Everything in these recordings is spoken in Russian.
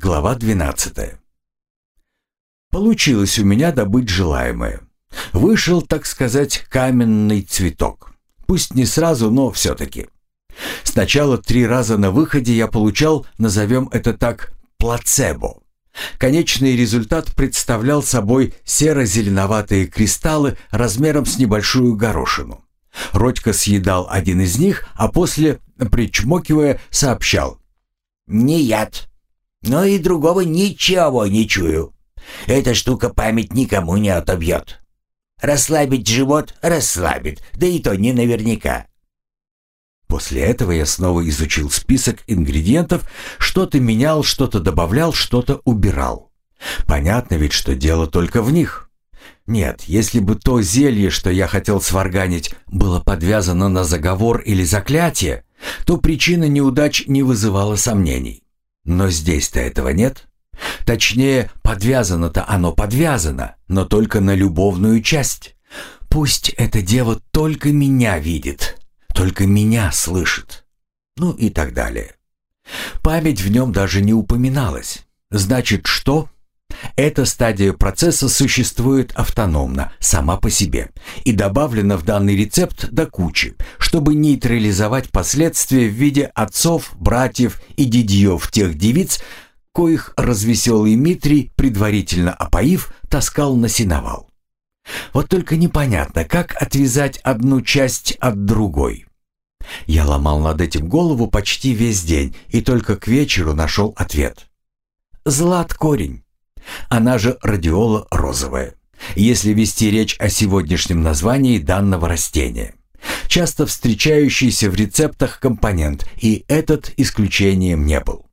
Глава 12. Получилось у меня добыть желаемое. Вышел, так сказать, каменный цветок. Пусть не сразу, но все-таки. Сначала три раза на выходе я получал, назовем это так, плацебо. Конечный результат представлял собой серо-зеленоватые кристаллы размером с небольшую горошину. Родька съедал один из них, а после, причмокивая, сообщал. «Не яд, но и другого ничего не чую. Эта штука память никому не отобьет. Расслабить живот расслабит, да и то не наверняка. После этого я снова изучил список ингредиентов, что-то менял, что-то добавлял, что-то убирал. Понятно ведь, что дело только в них. Нет, если бы то зелье, что я хотел сварганить, было подвязано на заговор или заклятие, то причина неудач не вызывала сомнений. Но здесь-то этого нет. Точнее, подвязано-то оно подвязано, но только на любовную часть. Пусть эта дева только меня видит, только меня слышит. Ну и так далее. Память в нем даже не упоминалась. Значит, что? Эта стадия процесса существует автономно, сама по себе, и добавлена в данный рецепт до кучи, чтобы нейтрализовать последствия в виде отцов, братьев и дядьев тех девиц, коих развеселый Митрий, предварительно опоив, таскал на сеновал. Вот только непонятно, как отвязать одну часть от другой. Я ломал над этим голову почти весь день и только к вечеру нашел ответ. Злат корень. Она же радиола розовая, если вести речь о сегодняшнем названии данного растения. Часто встречающийся в рецептах компонент, и этот исключением не был.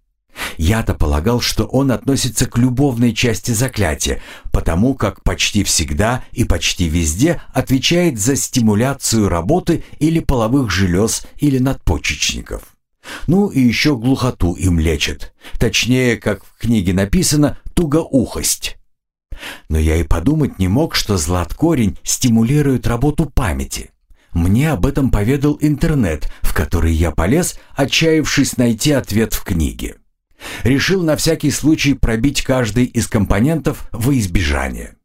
Я-то полагал, что он относится к любовной части заклятия, потому как почти всегда и почти везде отвечает за стимуляцию работы или половых желез или надпочечников. Ну и еще глухоту им лечат. Точнее, как в книге написано, тугоухость. Но я и подумать не мог, что златкорень стимулирует работу памяти. Мне об этом поведал интернет, в который я полез, отчаявшись найти ответ в книге. Решил на всякий случай пробить каждый из компонентов во избежание.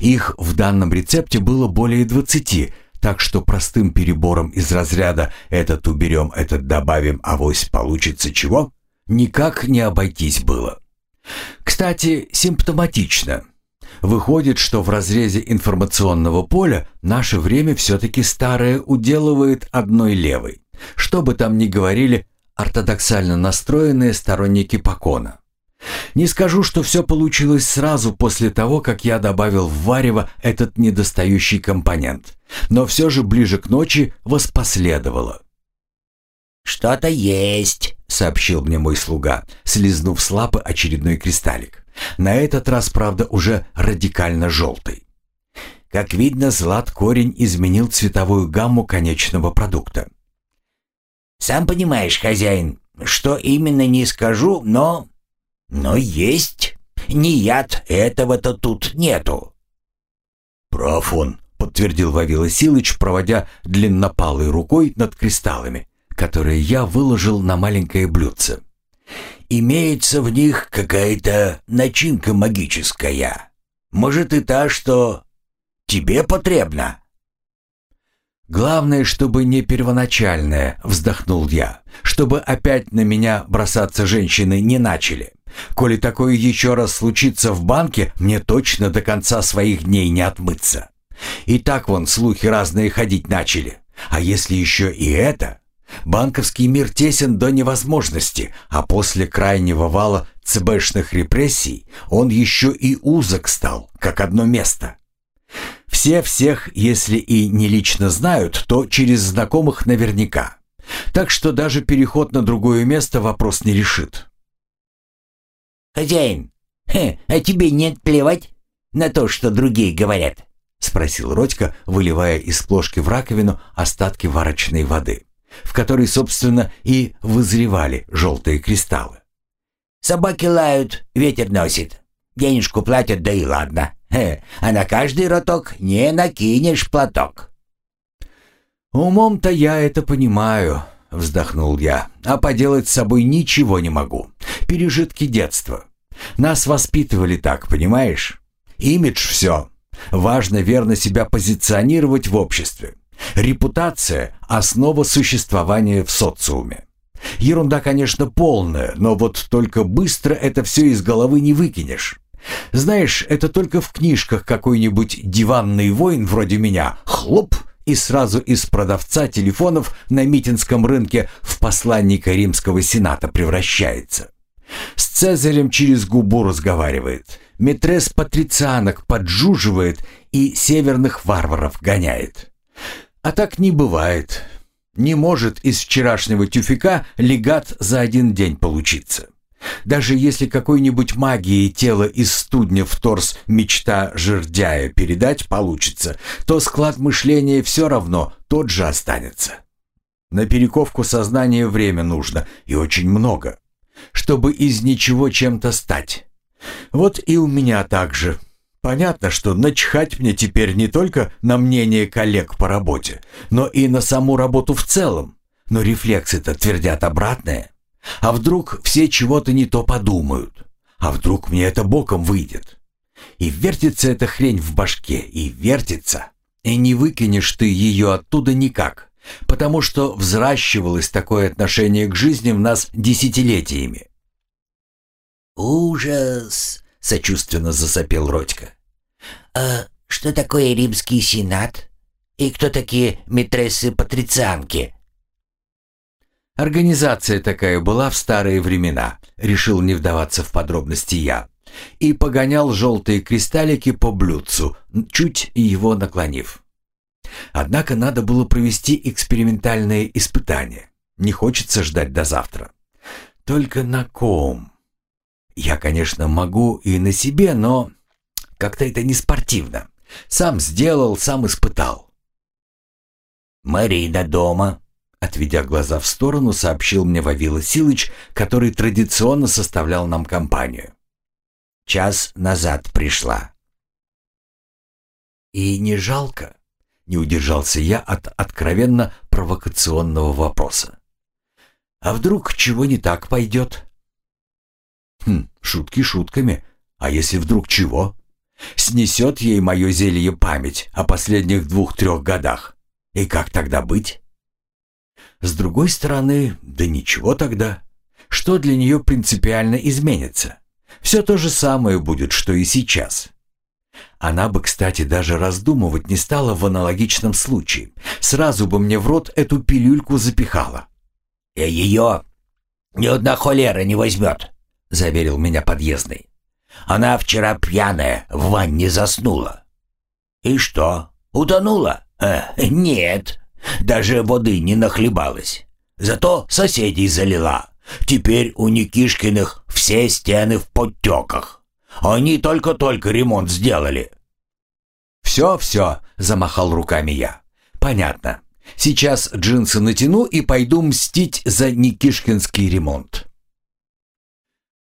Их в данном рецепте было более 20, так что простым перебором из разряда «этот уберем, этот добавим, авось получится чего» никак не обойтись было. Кстати, симптоматично. Выходит, что в разрезе информационного поля наше время все-таки старое уделывает одной левой. Что бы там ни говорили ортодоксально настроенные сторонники Покона. Не скажу, что все получилось сразу после того, как я добавил в варево этот недостающий компонент, но все же ближе к ночи воспоследовало. «Что-то есть», — сообщил мне мой слуга, слизнув с лапы очередной кристаллик. На этот раз, правда, уже радикально желтый. Как видно, злат корень изменил цветовую гамму конечного продукта. Сам понимаешь, хозяин, что именно не скажу, но... Но есть. Не яд, этого-то тут нету. Прав он, подтвердил Вавила Силыч, проводя длиннопалой рукой над кристаллами, которые я выложил на маленькое блюдце. Имеется в них какая-то начинка магическая. Может и та, что тебе потребна. «Главное, чтобы не первоначальное», — вздохнул я, «чтобы опять на меня бросаться женщины не начали. Коли такое еще раз случится в банке, мне точно до конца своих дней не отмыться. И так вон слухи разные ходить начали. А если еще и это? Банковский мир тесен до невозможности, а после крайнего вала ЦБшных репрессий он еще и узок стал, как одно место. Все всех, если и не лично знают, то через знакомых наверняка. Так что даже переход на другое место вопрос не решит. «Хозяин, а тебе нет плевать на то, что другие говорят?» — спросил Родька, выливая из плошки в раковину остатки варочной воды, в которой, собственно, и вызревали желтые кристаллы. «Собаки лают, ветер носит. Денежку платят, да и ладно. А на каждый роток не накинешь платок. «Умом-то я это понимаю», — вздохнул я, «а поделать с собой ничего не могу. Пережитки детства. Нас воспитывали так, понимаешь? Имидж все. Важно верно себя позиционировать в обществе. Репутация – основа существования в социуме. Ерунда, конечно, полная, но вот только быстро это все из головы не выкинешь. Знаешь, это только в книжках какой-нибудь диванный воин вроде меня хлоп и сразу из продавца телефонов на Митинском рынке в посланника римского сената превращается. С Цезарем через губу разговаривает, Метрес патрицианок поджуживает и северных варваров гоняет. А так не бывает. Не может из вчерашнего тюфика легат за один день получиться. Даже если какой-нибудь магией тело из студня в торс мечта жердяя передать получится, то склад мышления все равно тот же останется. На перековку сознания время нужно, и очень много, чтобы из ничего чем-то стать. Вот и у меня так же. Понятно, что начхать мне теперь не только на мнение коллег по работе, но и на саму работу в целом. Но рефлексы-то твердят обратное. А вдруг все чего-то не то подумают? А вдруг мне это боком выйдет? И вертится эта хрень в башке, и вертится. И не выкинешь ты ее оттуда никак, потому что взращивалось такое отношение к жизни в нас десятилетиями. «Ужас!» — сочувственно засопел Родька. «А что такое римский сенат? И кто такие митрессы-патрицианки?» Организация такая была в старые времена, решил не вдаваться в подробности я, и погонял желтые кристаллики по блюдцу, чуть его наклонив. Однако надо было провести экспериментальные испытания. Не хочется ждать до завтра. Только на ком? Я, конечно, могу и на себе, но как-то это не спортивно. Сам сделал, сам испытал. «Марина дома», — отведя глаза в сторону, сообщил мне Вавила Силыч, который традиционно составлял нам компанию. «Час назад пришла». «И не жалко?» — не удержался я от откровенно провокационного вопроса. «А вдруг чего не так пойдет?» Хм, шутки шутками. А если вдруг чего? Снесет ей мое зелье память о последних двух-трех годах. И как тогда быть? С другой стороны, да ничего тогда. Что для нее принципиально изменится? Все то же самое будет, что и сейчас. Она бы, кстати, даже раздумывать не стала в аналогичном случае. Сразу бы мне в рот эту пилюльку запихала. «И ее ни одна холера не возьмет», — заверил меня подъездный. «Она вчера пьяная в ванне заснула». «И что, утонула?» э, «Нет, даже воды не нахлебалась. Зато соседей залила. Теперь у Никишкиных все стены в подтеках. Они только-только ремонт сделали». «Все, все», — замахал руками я. «Понятно. Сейчас джинсы натяну и пойду мстить за Никишкинский ремонт».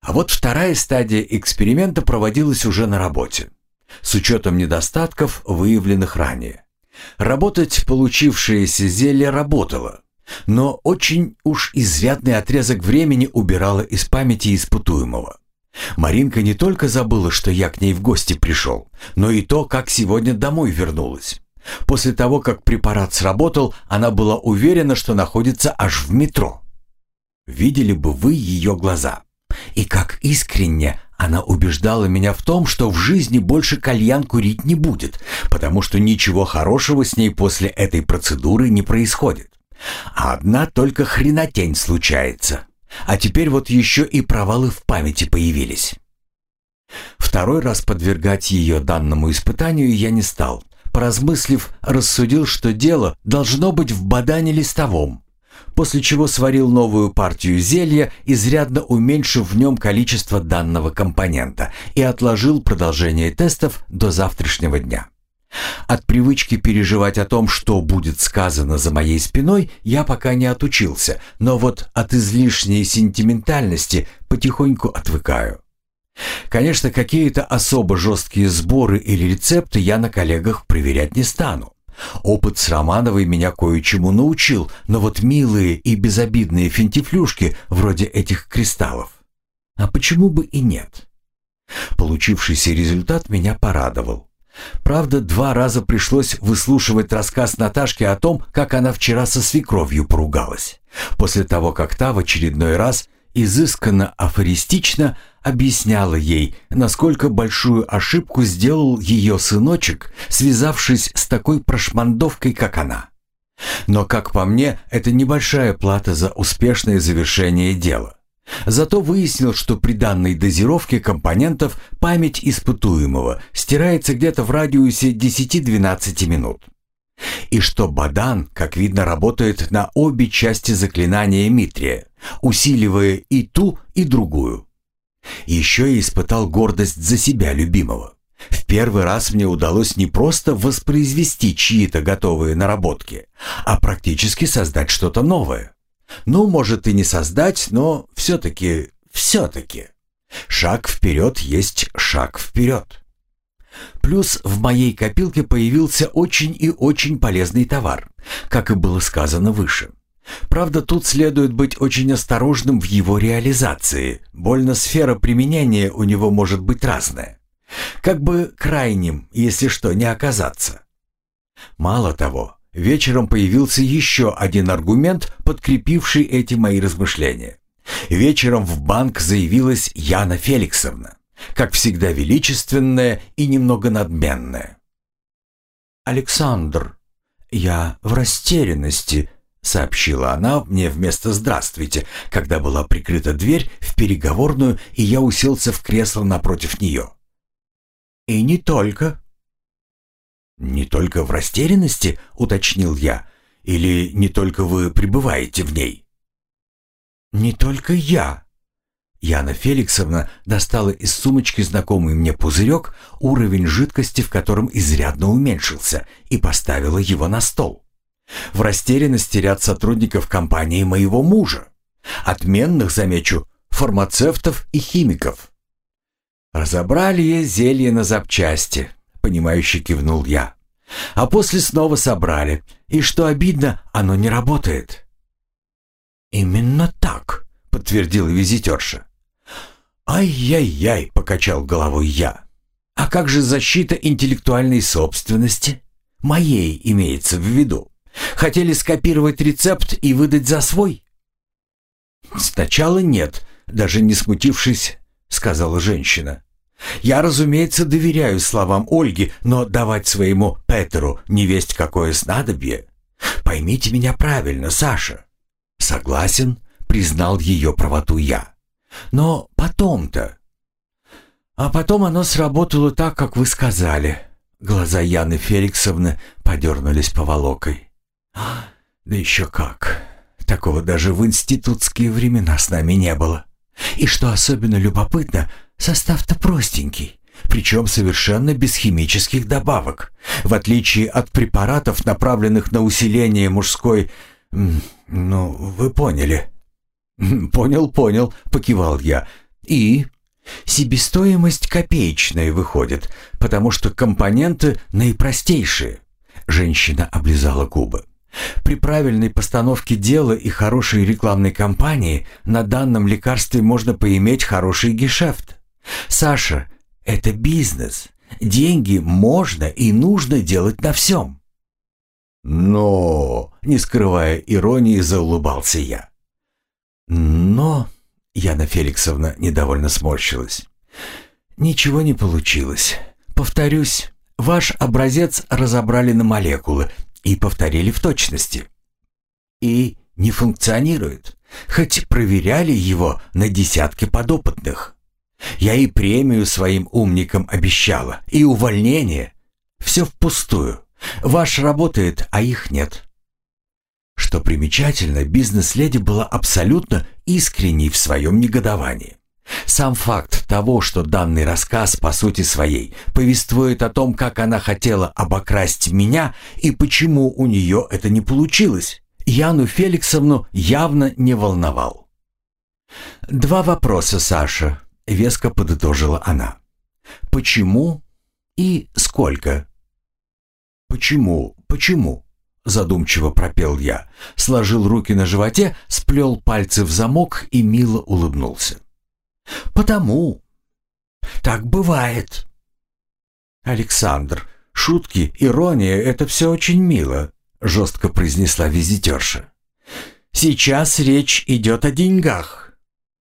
А вот вторая стадия эксперимента проводилась уже на работе, с учетом недостатков, выявленных ранее. Работать получившееся зелье работало, но очень уж изрядный отрезок времени убирало из памяти испытуемого. Маринка не только забыла, что я к ней в гости пришел, но и то, как сегодня домой вернулась. После того, как препарат сработал, она была уверена, что находится аж в метро. Видели бы вы ее глаза. И как искренне она убеждала меня в том, что в жизни больше кальян курить не будет, потому что ничего хорошего с ней после этой процедуры не происходит. А одна только хренотень случается. А теперь вот еще и провалы в памяти появились. Второй раз подвергать ее данному испытанию я не стал. Поразмыслив, рассудил, что дело должно быть в бадане листовом, после чего сварил новую партию зелья, изрядно уменьшив в нем количество данного компонента и отложил продолжение тестов до завтрашнего дня. От привычки переживать о том, что будет сказано за моей спиной, я пока не отучился, но вот от излишней сентиментальности потихоньку отвыкаю. Конечно, какие-то особо жесткие сборы или рецепты я на коллегах проверять не стану. Опыт с Романовой меня кое-чему научил, но вот милые и безобидные финтифлюшки, вроде этих кристаллов. А почему бы и нет? Получившийся результат меня порадовал. Правда, два раза пришлось выслушивать рассказ Наташки о том, как она вчера со свекровью поругалась. После того, как та в очередной раз изысканно афористично объясняла ей, насколько большую ошибку сделал ее сыночек, связавшись с такой прошмандовкой, как она. Но, как по мне, это небольшая плата за успешное завершение дела. Зато выяснил, что при данной дозировке компонентов память испытуемого стирается где-то в радиусе 10-12 минут. И что Бадан, как видно, работает на обе части заклинания Митрия, усиливая и ту, и другую. Еще я испытал гордость за себя любимого. В первый раз мне удалось не просто воспроизвести чьи-то готовые наработки, а практически создать что-то новое. Ну, может и не создать, но все-таки, все-таки. Шаг вперед есть шаг вперед. Плюс в моей копилке появился очень и очень полезный товар, как и было сказано выше. Правда, тут следует быть очень осторожным в его реализации, больно сфера применения у него может быть разная. Как бы крайним, если что, не оказаться. Мало того, вечером появился еще один аргумент, подкрепивший эти мои размышления. Вечером в банк заявилась Яна Феликсовна, как всегда величественная и немного надменная. «Александр, я в растерянности», — сообщила она мне вместо «здравствуйте», когда была прикрыта дверь в переговорную, и я уселся в кресло напротив нее. «И не только». «Не только в растерянности?» — уточнил я. «Или не только вы пребываете в ней?» «Не только я». Яна Феликсовна достала из сумочки знакомый мне пузырек, уровень жидкости в котором изрядно уменьшился, и поставила его на стол. В растерянности ряд сотрудников компании моего мужа. Отменных, замечу, фармацевтов и химиков. «Разобрали зелье на запчасти», — понимающе кивнул я. «А после снова собрали, и, что обидно, оно не работает». «Именно так», — подтвердила визитерша. «Ай-яй-яй», — покачал головой я. «А как же защита интеллектуальной собственности? Моей имеется в виду. Хотели скопировать рецепт и выдать за свой?» «Сначала нет», — даже не смутившись, — сказала женщина. «Я, разумеется, доверяю словам Ольги, но давать своему Петеру невесть какое снадобье. Поймите меня правильно, Саша». «Согласен», — признал ее правоту я. «Но потом-то...» «А потом оно сработало так, как вы сказали». Глаза Яны Феликсовны подернулись поволокой. «Да еще как! Такого даже в институтские времена с нами не было. И что особенно любопытно, состав-то простенький, причем совершенно без химических добавок, в отличие от препаратов, направленных на усиление мужской... Ну, вы поняли. «Понял, понял», — покивал я. «И?» «Себестоимость копеечная выходит, потому что компоненты наипростейшие». Женщина облизала губы. При правильной постановке дела и хорошей рекламной кампании на данном лекарстве можно поиметь хороший гешефт. Саша, это бизнес. Деньги можно и нужно делать на всем. Но, не скрывая иронии, заулыбался я. Но, Яна Феликсовна недовольно сморщилась. Ничего не получилось. Повторюсь, ваш образец разобрали на молекулы, и повторили в точности. И не функционирует, хоть проверяли его на десятки подопытных. Я и премию своим умникам обещала, и увольнение. Все впустую. Ваш работает, а их нет. Что примечательно, бизнес-леди была абсолютно искренней в своем негодовании. Сам факт того, что данный рассказ по сути своей повествует о том, как она хотела обокрасть меня и почему у нее это не получилось, Яну Феликсовну явно не волновал. «Два вопроса, Саша», — веско подытожила она. «Почему и сколько?» «Почему? Почему?» — задумчиво пропел я, сложил руки на животе, сплел пальцы в замок и мило улыбнулся. Потому. Так бывает». «Александр, шутки, ирония — это все очень мило», — жестко произнесла визитерша. «Сейчас речь идет о деньгах.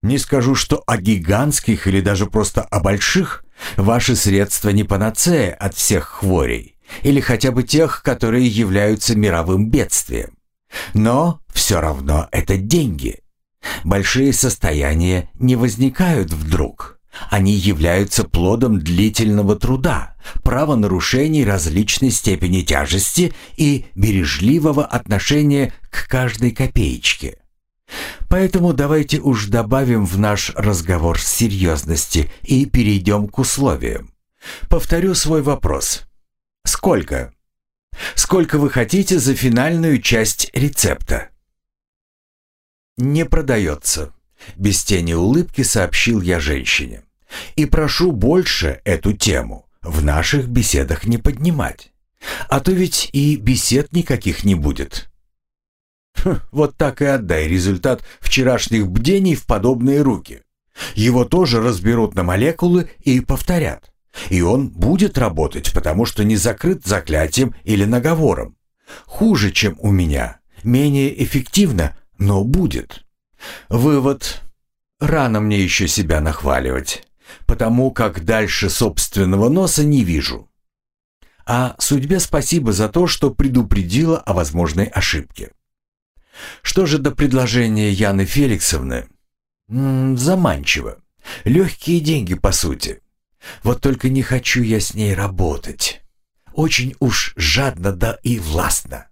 Не скажу, что о гигантских или даже просто о больших. Ваши средства не панацея от всех хворей, или хотя бы тех, которые являются мировым бедствием. Но все равно это деньги. Большие состояния не возникают вдруг. Они являются плодом длительного труда, правонарушений различной степени тяжести и бережливого отношения к каждой копеечке. Поэтому давайте уж добавим в наш разговор серьезности и перейдем к условиям. Повторю свой вопрос. Сколько? Сколько вы хотите за финальную часть рецепта? Не продается. Без тени улыбки сообщил я женщине. И прошу больше эту тему в наших беседах не поднимать. А то ведь и бесед никаких не будет. Хм, вот так и отдай результат вчерашних бдений в подобные руки. Его тоже разберут на молекулы и повторят. И он будет работать, потому что не закрыт заклятием или наговором. Хуже, чем у меня. Менее эффективно, но будет. Вывод. Рано мне еще себя нахваливать, потому как дальше собственного носа не вижу. А судьбе спасибо за то, что предупредила о возможной ошибке. Что же до предложения Яны Феликсовны? М -м, заманчиво. Легкие деньги, по сути. Вот только не хочу я с ней работать. Очень уж жадно да и властно.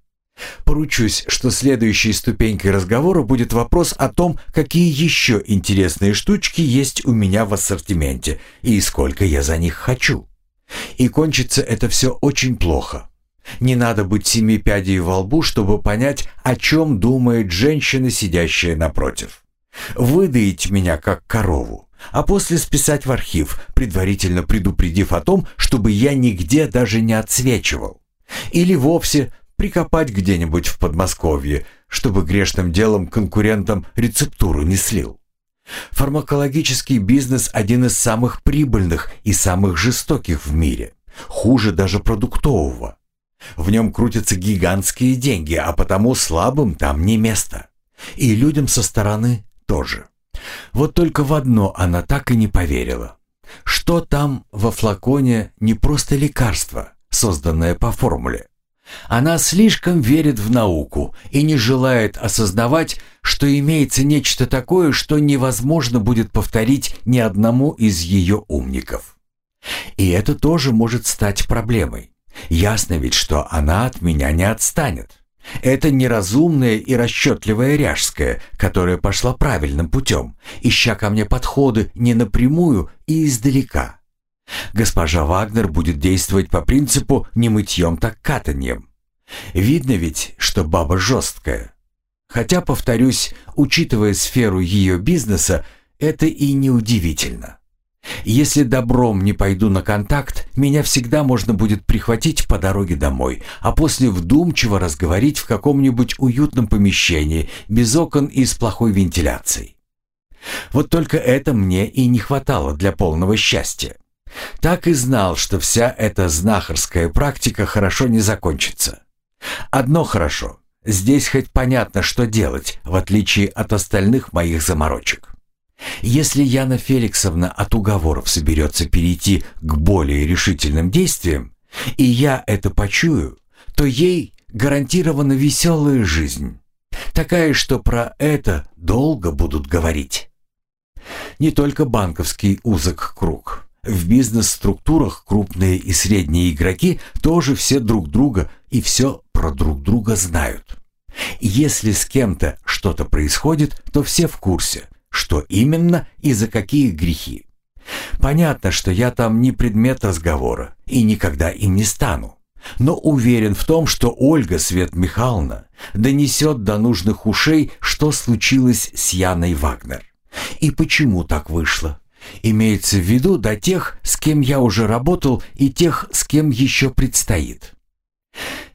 Поручусь, что следующей ступенькой разговора будет вопрос о том, какие еще интересные штучки есть у меня в ассортименте и сколько я за них хочу. И кончится это все очень плохо. Не надо быть семи пядей во лбу, чтобы понять, о чем думает женщина, сидящая напротив. Выдаить меня как корову а после списать в архив, предварительно предупредив о том, чтобы я нигде даже не отсвечивал. Или вовсе прикопать где-нибудь в Подмосковье, чтобы грешным делом конкурентам рецептуру не слил. Фармакологический бизнес один из самых прибыльных и самых жестоких в мире, хуже даже продуктового. В нем крутятся гигантские деньги, а потому слабым там не место. И людям со стороны тоже. Вот только в одно она так и не поверила. Что там во флаконе не просто лекарство, созданное по формуле. Она слишком верит в науку и не желает осознавать, что имеется нечто такое, что невозможно будет повторить ни одному из ее умников. И это тоже может стать проблемой. Ясно ведь, что она от меня не отстанет. Это неразумная и расчетливая Ряжская, которая пошла правильным путем, ища ко мне подходы не напрямую и издалека. Госпожа Вагнер будет действовать по принципу «не мытьем, так катаньем». Видно ведь, что баба жесткая. Хотя, повторюсь, учитывая сферу ее бизнеса, это и не удивительно. Если добром не пойду на контакт, меня всегда можно будет прихватить по дороге домой, а после вдумчиво разговорить в каком-нибудь уютном помещении, без окон и с плохой вентиляцией. Вот только это мне и не хватало для полного счастья. Так и знал, что вся эта знахарская практика хорошо не закончится. Одно хорошо. Здесь хоть понятно, что делать, в отличие от остальных моих заморочек. Если Яна Феликсовна от уговоров соберется перейти к более решительным действиям, и я это почую, то ей гарантирована веселая жизнь. Такая, что про это долго будут говорить. Не только банковский узок круг. В бизнес-структурах крупные и средние игроки тоже все друг друга и все про друг друга знают. Если с кем-то что-то происходит, то все в курсе – что именно и за какие грехи. Понятно, что я там не предмет разговора и никогда им не стану. Но уверен в том, что Ольга Свет Михайловна донесет до нужных ушей, что случилось с Яной Вагнер. И почему так вышло. Имеется в виду до тех, с кем я уже работал, и тех, с кем еще предстоит.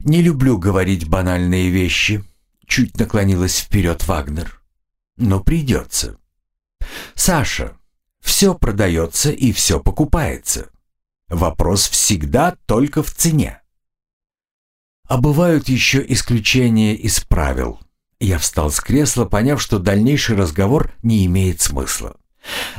Не люблю говорить банальные вещи, чуть наклонилась вперед Вагнер. Но придется. «Саша, Все продается и все покупается. Вопрос всегда только в цене. А бывают еще исключения из правил. Я встал с кресла, поняв, что дальнейший разговор не имеет смысла.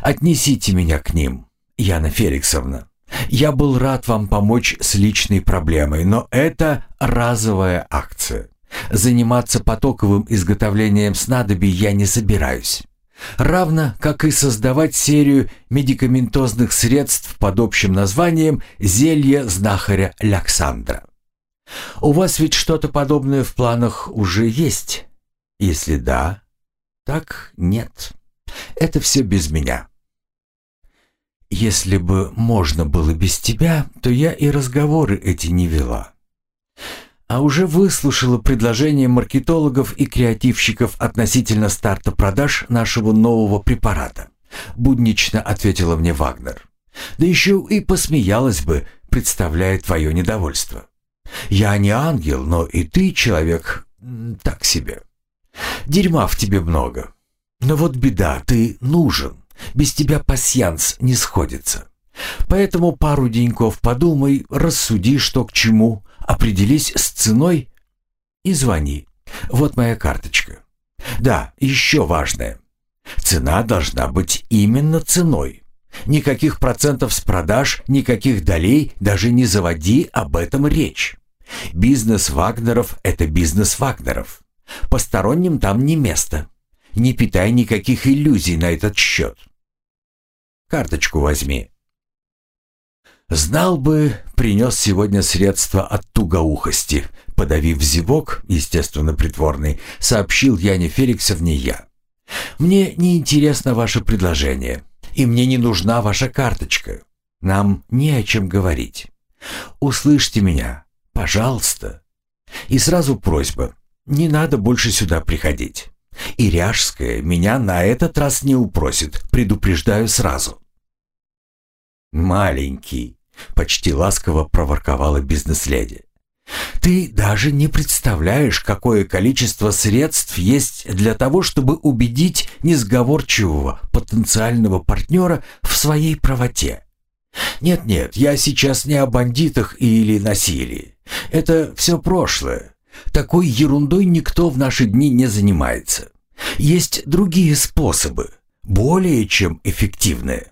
«Отнесите меня к ним, Яна Феликсовна. Я был рад вам помочь с личной проблемой, но это разовая акция. Заниматься потоковым изготовлением снадобий я не собираюсь. Равно как и создавать серию медикаментозных средств под общим названием «Зелье знахаря Александра». У вас ведь что-то подобное в планах уже есть? Если да, так нет. Это все без меня. Если бы можно было без тебя, то я и разговоры эти не вела. А уже выслушала предложения маркетологов и креативщиков относительно старта продаж нашего нового препарата. Буднично ответила мне Вагнер. Да еще и посмеялась бы, представляя твое недовольство. Я не ангел, но и ты человек так себе. Дерьма в тебе много. Но вот беда, ты нужен. Без тебя пасьянс не сходится. Поэтому пару деньков подумай, рассуди, что к чему, определись с ценой и звони. Вот моя карточка. Да, еще важное. Цена должна быть именно ценой. Никаких процентов с продаж, никаких долей, даже не заводи об этом речь. Бизнес Вагнеров – это бизнес Вагнеров. Посторонним там не место. Не питай никаких иллюзий на этот счет. Карточку возьми. Знал бы, принес сегодня средства от тугоухости. Подавив зевок, естественно притворный, сообщил Яне Феликсовне я. Мне не интересно ваше предложение, и мне не нужна ваша карточка. Нам не о чем говорить. Услышьте меня, пожалуйста. И сразу просьба, не надо больше сюда приходить. И Ряжская меня на этот раз не упросит, предупреждаю сразу. «Маленький», — почти ласково проворковала бизнес-леди. «Ты даже не представляешь, какое количество средств есть для того, чтобы убедить несговорчивого потенциального партнера в своей правоте. Нет-нет, я сейчас не о бандитах или насилии. Это все прошлое. Такой ерундой никто в наши дни не занимается. Есть другие способы, более чем эффективные.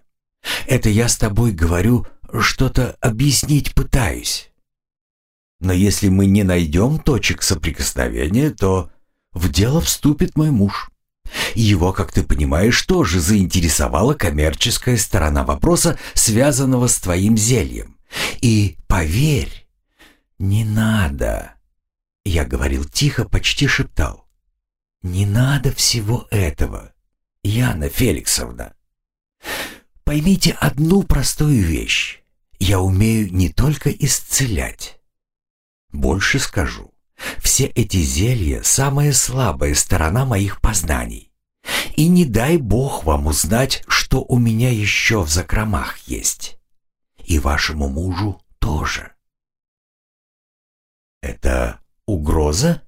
Это я с тобой говорю, что-то объяснить пытаюсь. Но если мы не найдем точек соприкосновения, то в дело вступит мой муж. Его, как ты понимаешь, тоже заинтересовала коммерческая сторона вопроса, связанного с твоим зельем. И поверь, не надо. Я говорил тихо, почти шептал. Не надо всего этого, Яна Феликсовна. Поймите одну простую вещь. Я умею не только исцелять. Больше скажу. Все эти зелья — самая слабая сторона моих познаний. И не дай бог вам узнать, что у меня еще в закромах есть. И вашему мужу тоже. Это угроза?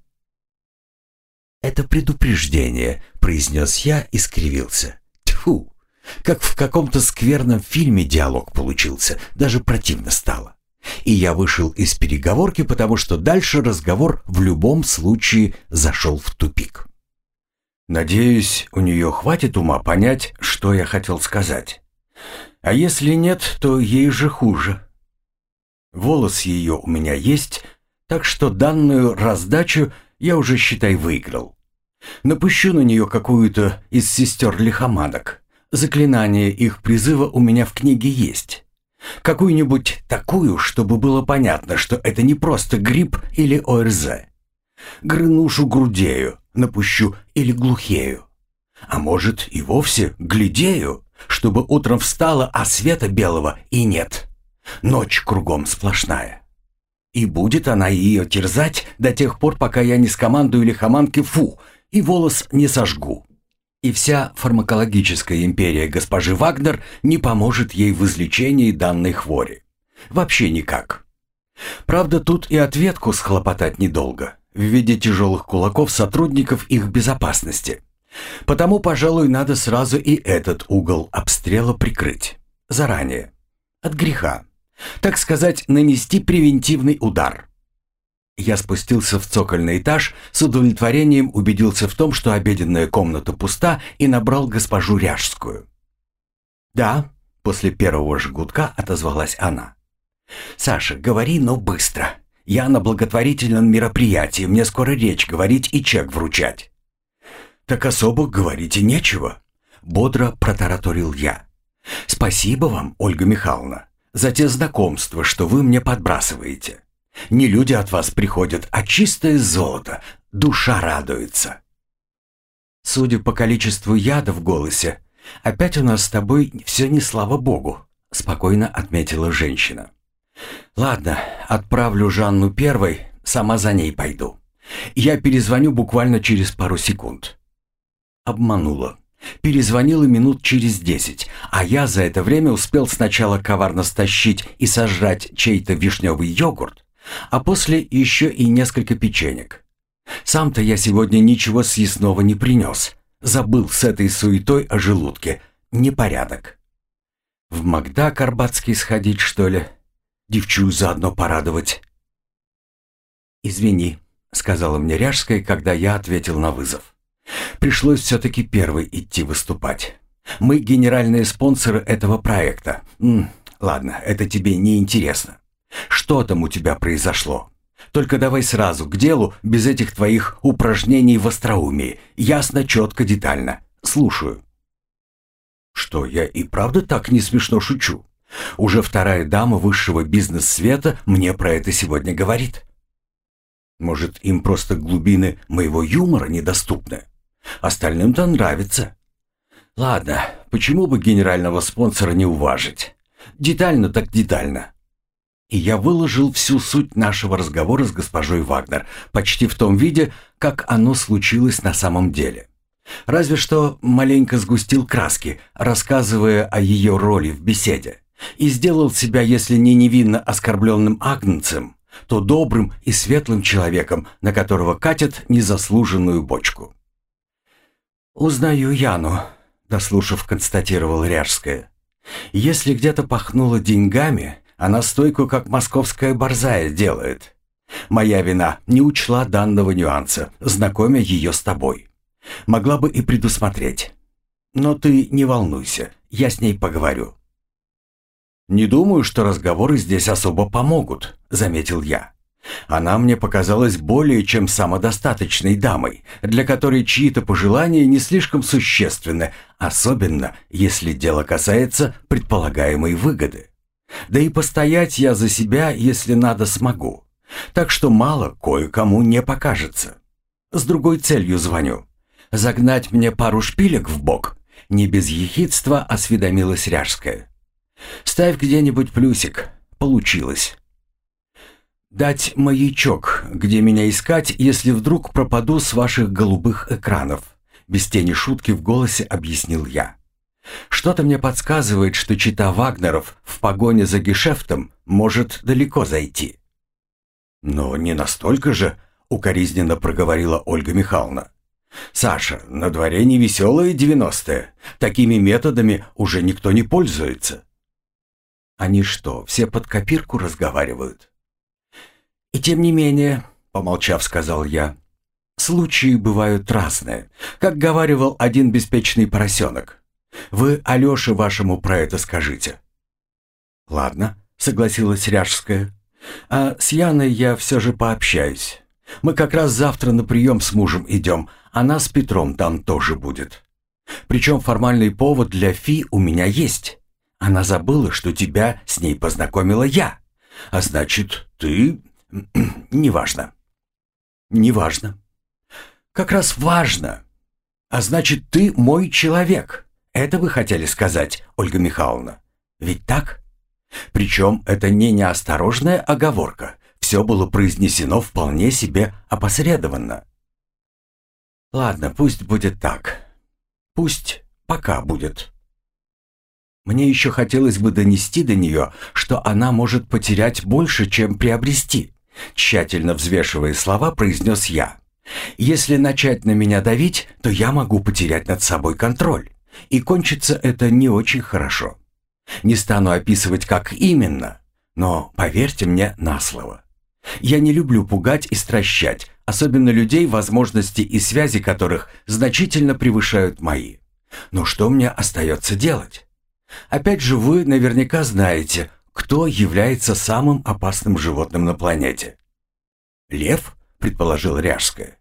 Это предупреждение, произнес я и скривился. Тьфу! Как в каком-то скверном фильме диалог получился, даже противно стало. И я вышел из переговорки, потому что дальше разговор в любом случае зашел в тупик. Надеюсь, у нее хватит ума понять, что я хотел сказать. А если нет, то ей же хуже. Волос ее у меня есть, так что данную раздачу я уже, считай, выиграл. Напущу на нее какую-то из сестер лихоманок. Заклинание их призыва у меня в книге есть. Какую-нибудь такую, чтобы было понятно, что это не просто грипп или ОРЗ. Грынушу грудею, напущу или глухею. А может и вовсе глядею, чтобы утром встала, а света белого и нет. Ночь кругом сплошная. И будет она ее терзать до тех пор, пока я не скомандую лихоманке «фу» и волос не сожгу и вся фармакологическая империя госпожи Вагнер не поможет ей в излечении данной хвори. Вообще никак. Правда, тут и ответку схлопотать недолго, в виде тяжелых кулаков сотрудников их безопасности. Потому, пожалуй, надо сразу и этот угол обстрела прикрыть. Заранее. От греха. Так сказать, нанести превентивный удар. Я спустился в цокольный этаж, с удовлетворением убедился в том, что обеденная комната пуста, и набрал госпожу Ряжскую. «Да», — после первого жгутка отозвалась она. «Саша, говори, но быстро. Я на благотворительном мероприятии, мне скоро речь говорить и чек вручать». «Так особо говорить и нечего», — бодро протараторил я. «Спасибо вам, Ольга Михайловна, за те знакомства, что вы мне подбрасываете. Не люди от вас приходят, а чистое золото. Душа радуется». Судя по количеству яда в голосе, опять у нас с тобой все не слава богу, спокойно отметила женщина. Ладно, отправлю Жанну первой, сама за ней пойду. Я перезвоню буквально через пару секунд. Обманула. Перезвонила минут через десять, а я за это время успел сначала коварно стащить и сожрать чей-то вишневый йогурт, а после еще и несколько печенек. Сам-то я сегодня ничего съестного не принес. Забыл с этой суетой о желудке. Непорядок. В Магда Карбатский сходить, что ли? Девчую заодно порадовать. «Извини», — сказала мне Ряжская, когда я ответил на вызов. Пришлось все-таки первой идти выступать. Мы генеральные спонсоры этого проекта. М -м, ладно, это тебе не интересно. Что там у тебя произошло? Только давай сразу к делу, без этих твоих упражнений в остроумии. Ясно, четко, детально. Слушаю. Что, я и правда так не смешно шучу? Уже вторая дама высшего бизнес-света мне про это сегодня говорит. Может, им просто глубины моего юмора недоступны? Остальным-то нравится. Ладно, почему бы генерального спонсора не уважить? Детально так детально. И я выложил всю суть нашего разговора с госпожой Вагнер, почти в том виде, как оно случилось на самом деле. Разве что маленько сгустил краски, рассказывая о ее роли в беседе, и сделал себя, если не невинно оскорбленным агнцем, то добрым и светлым человеком, на которого катят незаслуженную бочку. «Узнаю Яну», — дослушав, констатировал Ряжская. «Если где-то пахнуло деньгами, она стойку, как московская борзая, делает. Моя вина не учла данного нюанса, знакомя ее с тобой. Могла бы и предусмотреть. Но ты не волнуйся, я с ней поговорю». «Не думаю, что разговоры здесь особо помогут», — заметил я. Она мне показалась более чем самодостаточной дамой, для которой чьи-то пожелания не слишком существенны, особенно если дело касается предполагаемой выгоды. Да и постоять я за себя, если надо, смогу. Так что мало кое-кому не покажется. С другой целью звоню. Загнать мне пару шпилек в бок. Не без ехидства осведомилась Ряжская. Ставь где-нибудь плюсик. Получилось. Дать маячок, где меня искать, если вдруг пропаду с ваших голубых экранов. Без тени шутки в голосе объяснил я. Что-то мне подсказывает, что чита Вагнеров в погоне за гешефтом может далеко зайти. Но не настолько же, укоризненно проговорила Ольга Михайловна. «Саша, на дворе не веселые девяностые. Такими методами уже никто не пользуется». «Они что, все под копирку разговаривают?» «И тем не менее», — помолчав, сказал я, — «случаи бывают разные, как говаривал один беспечный поросенок. Вы Алёше вашему про это скажите». «Ладно», — согласилась Ряжская. «А с Яной я все же пообщаюсь. Мы как раз завтра на прием с мужем идем, она с Петром там тоже будет. Причем формальный повод для Фи у меня есть. Она забыла, что тебя с ней познакомила я. А значит, ты... неважно». «Неважно». «Как раз важно. А значит, ты мой человек. Это вы хотели сказать, Ольга Михайловна? Ведь так? Причем это не неосторожная оговорка. Все было произнесено вполне себе опосредованно. Ладно, пусть будет так. Пусть пока будет. Мне еще хотелось бы донести до нее, что она может потерять больше, чем приобрести. Тщательно взвешивая слова, произнес я. Если начать на меня давить, то я могу потерять над собой контроль. И кончится это не очень хорошо. Не стану описывать, как именно, но поверьте мне на слово. Я не люблю пугать и стращать, особенно людей, возможности и связи которых значительно превышают мои. Но что мне остается делать? Опять же, вы наверняка знаете, кто является самым опасным животным на планете. «Лев?» — предположил Ряжская.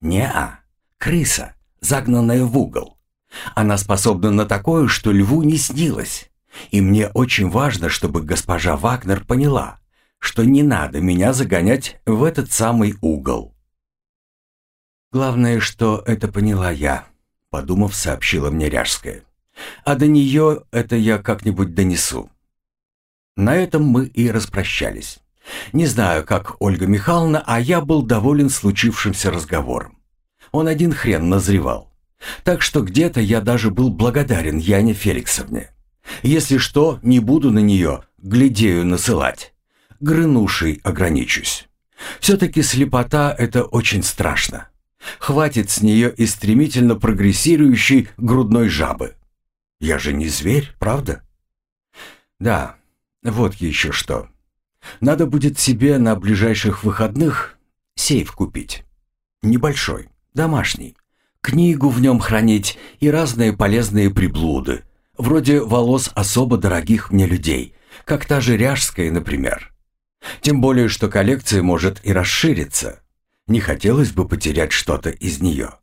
«Не-а, крыса, загнанная в угол. Она способна на такое, что льву не снилось. И мне очень важно, чтобы госпожа Вагнер поняла, что не надо меня загонять в этот самый угол». «Главное, что это поняла я», — подумав, сообщила мне Ряжская. «А до нее это я как-нибудь донесу». На этом мы и распрощались. Не знаю, как Ольга Михайловна, а я был доволен случившимся разговором. Он один хрен назревал. Так что где-то я даже был благодарен Яне Феликсовне. Если что, не буду на нее глядею насылать. Грынушей ограничусь. Все-таки слепота — это очень страшно. Хватит с нее и стремительно прогрессирующей грудной жабы. Я же не зверь, правда? Да, вот еще что. Надо будет себе на ближайших выходных сейф купить. Небольшой, домашний. Книгу в нем хранить и разные полезные приблуды, вроде волос особо дорогих мне людей, как та же ряжская, например. Тем более, что коллекция может и расшириться. Не хотелось бы потерять что-то из нее.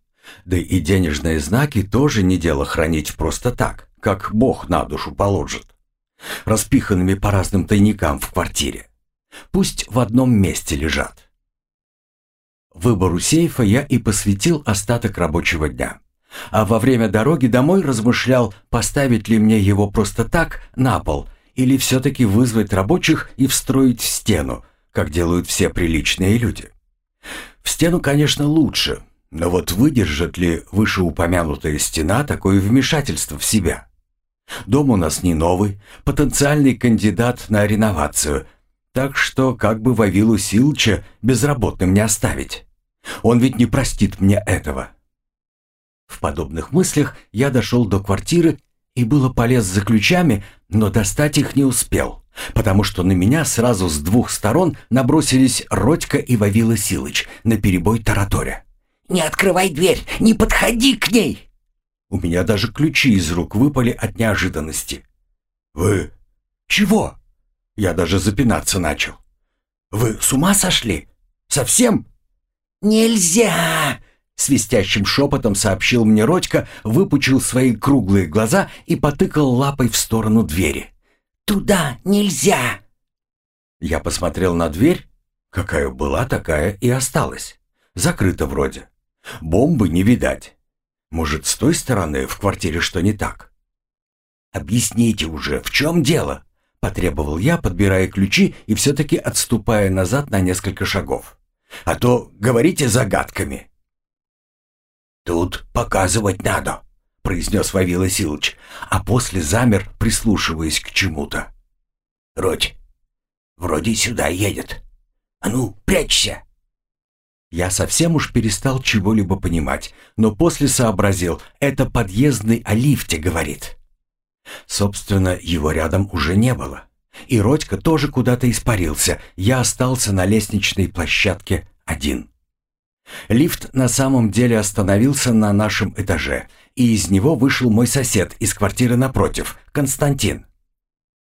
Да и денежные знаки тоже не дело хранить просто так, как Бог на душу положит. Распиханными по разным тайникам в квартире. Пусть в одном месте лежат. Выбору сейфа я и посвятил остаток рабочего дня. А во время дороги домой размышлял, поставить ли мне его просто так на пол или все-таки вызвать рабочих и встроить в стену, как делают все приличные люди. В стену, конечно, лучше, но вот выдержит ли вышеупомянутая стена такое вмешательство в себя? Дом у нас не новый, потенциальный кандидат на реновацию – так что как бы Вавилу Силча безработным не оставить. Он ведь не простит мне этого. В подобных мыслях я дошел до квартиры и было полез за ключами, но достать их не успел, потому что на меня сразу с двух сторон набросились Родька и Вавила Силыч, наперебой тараторя. «Не открывай дверь! Не подходи к ней!» У меня даже ключи из рук выпали от неожиданности. «Вы... чего?» Я даже запинаться начал. «Вы с ума сошли? Совсем?» «Нельзя!» Свистящим шепотом сообщил мне Родька, выпучил свои круглые глаза и потыкал лапой в сторону двери. «Туда нельзя!» Я посмотрел на дверь. Какая была, такая и осталась. Закрыта вроде. Бомбы не видать. Может, с той стороны в квартире что не так? «Объясните уже, в чем дело?» Потребовал я, подбирая ключи и все-таки отступая назад на несколько шагов. «А то говорите загадками». «Тут показывать надо», — произнес Вавила Силыч, а после замер, прислушиваясь к чему-то. «Родь, вроде сюда едет. А ну, прячься!» Я совсем уж перестал чего-либо понимать, но после сообразил, это подъездный о лифте говорит. Собственно, его рядом уже не было. И Родька тоже куда-то испарился. Я остался на лестничной площадке один. Лифт на самом деле остановился на нашем этаже, и из него вышел мой сосед из квартиры напротив, Константин.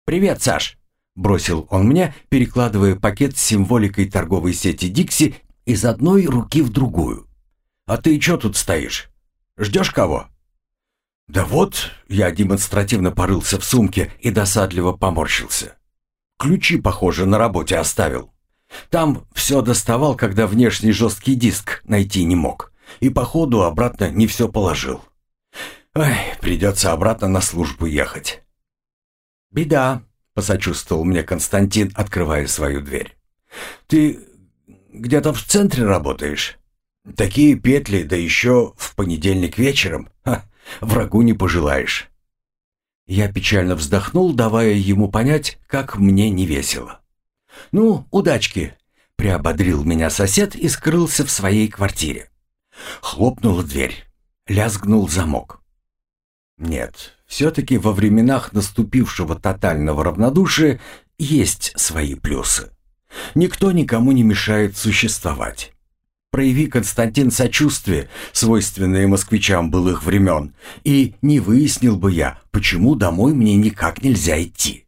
«Привет, Саш!» — бросил он мне, перекладывая пакет с символикой торговой сети «Дикси» из одной руки в другую. «А ты чё тут стоишь? Ждешь кого?» «Да вот», — я демонстративно порылся в сумке и досадливо поморщился. «Ключи, похоже, на работе оставил. Там все доставал, когда внешний жесткий диск найти не мог. И, походу, обратно не все положил. Ой, придется обратно на службу ехать». «Беда», — посочувствовал мне Константин, открывая свою дверь. «Ты где-то в центре работаешь? Такие петли, да еще в понедельник вечером. Ха, врагу не пожелаешь». Я печально вздохнул, давая ему понять, как мне не весело. «Ну, удачки. — приободрил меня сосед и скрылся в своей квартире. Хлопнула дверь. Лязгнул замок. Нет, все-таки во временах наступившего тотального равнодушия есть свои плюсы. Никто никому не мешает существовать. Прояви, Константин, сочувствие, свойственное москвичам былых времен, и не выяснил бы я, почему домой мне никак нельзя идти.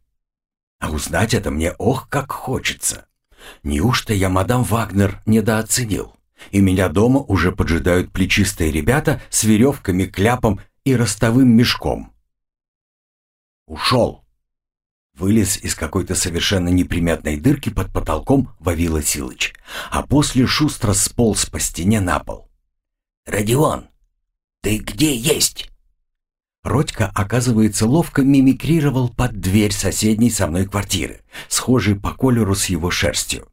А узнать это мне ох, как хочется. Неужто я мадам Вагнер недооценил? И меня дома уже поджидают плечистые ребята с веревками, кляпом и ростовым мешком. Ушел. Вылез из какой-то совершенно неприметной дырки под потолком Вавила Силыч, а после шустро сполз по стене на пол. «Родион, ты где есть?» Родька, оказывается, ловко мимикрировал под дверь соседней со мной квартиры, схожей по колеру с его шерстью.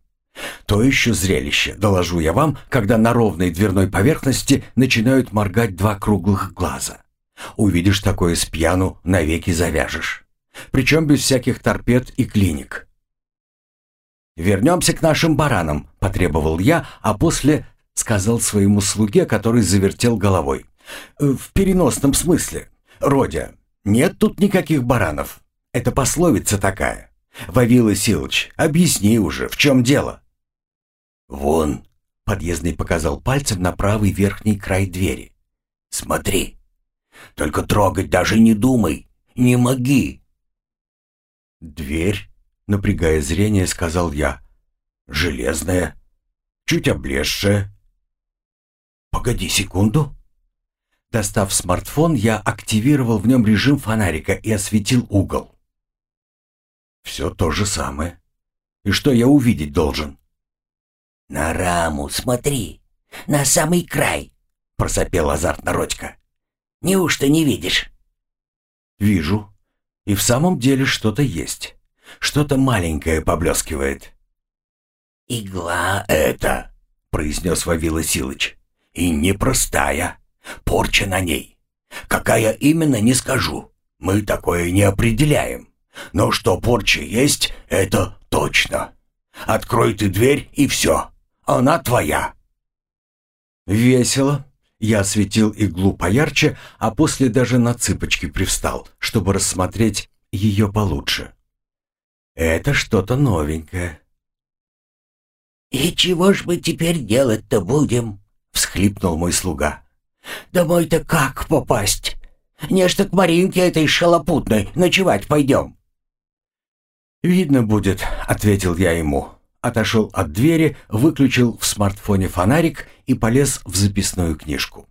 То еще зрелище, доложу я вам, когда на ровной дверной поверхности начинают моргать два круглых глаза. Увидишь такое с пьяну, навеки завяжешь. Причем без всяких торпед и клиник. «Вернемся к нашим баранам», — потребовал я, а после сказал своему слуге, который завертел головой. «Э, «В переносном смысле. Родя, нет тут никаких баранов. Это пословица такая. Вавила Силыч, объясни уже, в чем дело?» «Вон», — подъездный показал пальцем на правый верхний край двери. «Смотри. Только трогать даже не думай. Не моги». «Дверь», — напрягая зрение, сказал я. «Железная, чуть облезшая». «Погоди секунду». Достав смартфон, я активировал в нем режим фонарика и осветил угол. «Все то же самое. И что я увидеть должен?» «На раму смотри, на самый край», — просопел азартно Родька. «Неужто не видишь?» «Вижу. И в самом деле что-то есть. Что-то маленькое поблескивает». «Игла это», — произнес Вавила Силыч. «И непростая. Порча на ней. Какая именно, не скажу. Мы такое не определяем. Но что порча есть, это точно. Открой ты дверь и все. Она твоя». «Весело». Я осветил иглу поярче, а после даже на цыпочки привстал, чтобы рассмотреть ее получше. «Это что-то новенькое». «И чего ж мы теперь делать-то будем?» — всхлипнул мой слуга. «Домой-то как попасть? Нечто к Маринке этой шалопутной ночевать пойдем». «Видно будет», — ответил я ему отошел от двери, выключил в смартфоне фонарик и полез в записную книжку.